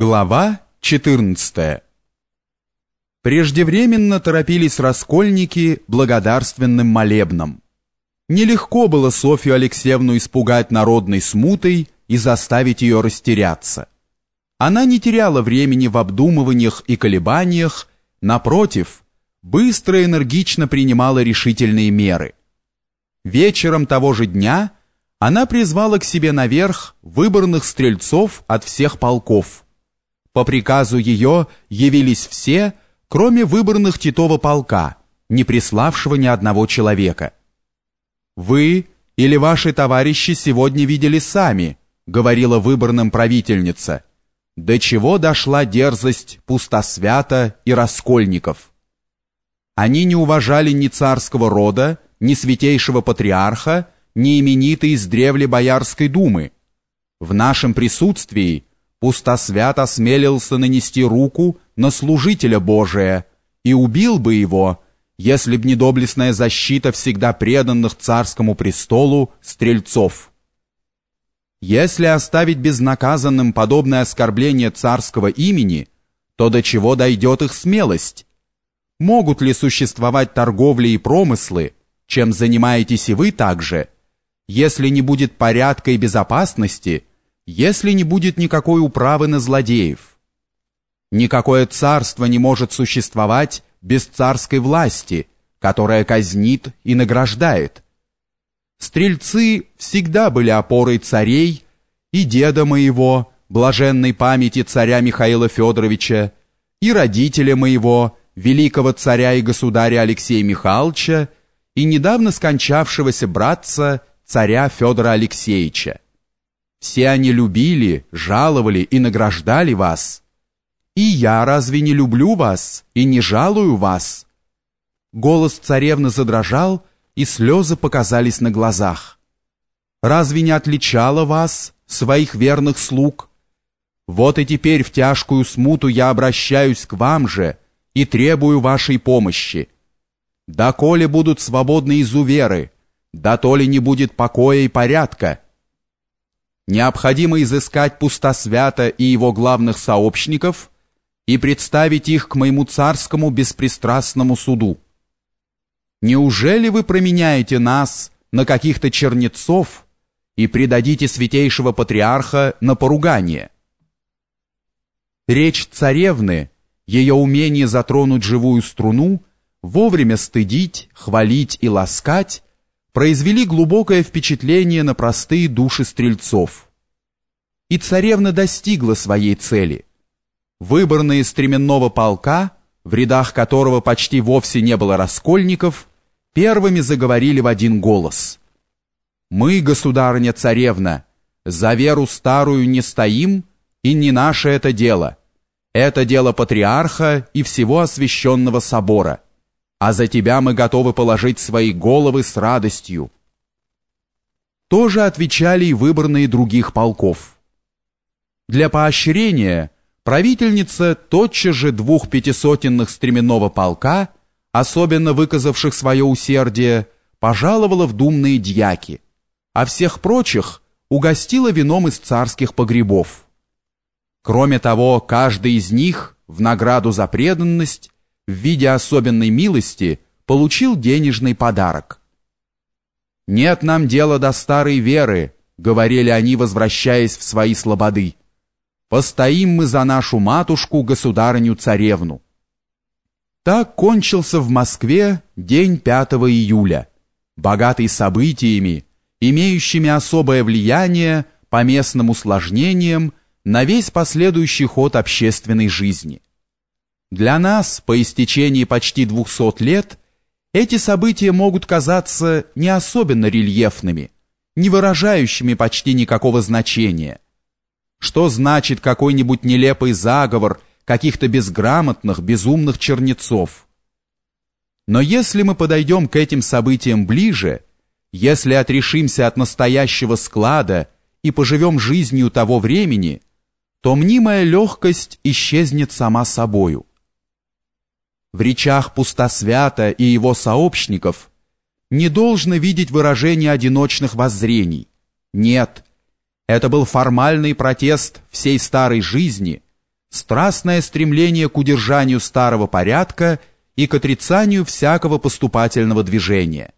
Глава 14 Преждевременно торопились раскольники благодарственным молебном. Нелегко было Софью Алексеевну испугать народной смутой и заставить ее растеряться. Она не теряла времени в обдумываниях и колебаниях, напротив, быстро и энергично принимала решительные меры. Вечером того же дня она призвала к себе наверх выборных стрельцов от всех полков – по приказу ее явились все, кроме выборных Титова полка, не приславшего ни одного человека. «Вы или ваши товарищи сегодня видели сами», говорила выборным правительница, до чего дошла дерзость пустосвята и раскольников. Они не уважали ни царского рода, ни святейшего патриарха, ни именитой из древле Боярской думы. В нашем присутствии пустосвят осмелился нанести руку на служителя Божия и убил бы его, если б не доблестная защита всегда преданных царскому престолу стрельцов. Если оставить безнаказанным подобное оскорбление царского имени, то до чего дойдет их смелость? Могут ли существовать торговли и промыслы, чем занимаетесь и вы также, если не будет порядка и безопасности – если не будет никакой управы на злодеев. Никакое царство не может существовать без царской власти, которая казнит и награждает. Стрельцы всегда были опорой царей, и деда моего, блаженной памяти царя Михаила Федоровича, и родителя моего, великого царя и государя Алексея Михайловича, и недавно скончавшегося братца царя Федора Алексеевича. Все они любили, жаловали и награждали вас. И я разве не люблю вас и не жалую вас?» Голос царевны задрожал, и слезы показались на глазах. «Разве не отличала вас, своих верных слуг? Вот и теперь в тяжкую смуту я обращаюсь к вам же и требую вашей помощи. Да коли будут свободны изуверы, да то ли не будет покоя и порядка» необходимо изыскать пустосвята и его главных сообщников и представить их к моему царскому беспристрастному суду. Неужели вы променяете нас на каких-то чернецов и предадите святейшего патриарха на поругание? Речь царевны, ее умение затронуть живую струну, вовремя стыдить, хвалить и ласкать, произвели глубокое впечатление на простые души стрельцов. И царевна достигла своей цели. Выборные стременного полка, в рядах которого почти вовсе не было раскольников, первыми заговорили в один голос. «Мы, государыня царевна, за веру старую не стоим, и не наше это дело. Это дело патриарха и всего освященного собора» а за тебя мы готовы положить свои головы с радостью. Тоже отвечали и выборные других полков. Для поощрения правительница тотчас же двух пятисотенных стременного полка, особенно выказавших свое усердие, пожаловала в думные дьяки, а всех прочих угостила вином из царских погребов. Кроме того, каждый из них в награду за преданность в виде особенной милости получил денежный подарок. «Нет нам дела до старой веры», — говорили они, возвращаясь в свои слободы. «Постоим мы за нашу матушку, государыню-царевну». Так кончился в Москве день 5 июля, богатый событиями, имеющими особое влияние по местным усложнениям на весь последующий ход общественной жизни. Для нас, по истечении почти 200 лет, эти события могут казаться не особенно рельефными, не выражающими почти никакого значения. Что значит какой-нибудь нелепый заговор каких-то безграмотных, безумных чернецов? Но если мы подойдем к этим событиям ближе, если отрешимся от настоящего склада и поживем жизнью того времени, то мнимая легкость исчезнет сама собою в речах Пустосвята и его сообщников не должно видеть выражение одиночных воззрений. Нет, это был формальный протест всей старой жизни, страстное стремление к удержанию старого порядка и к отрицанию всякого поступательного движения.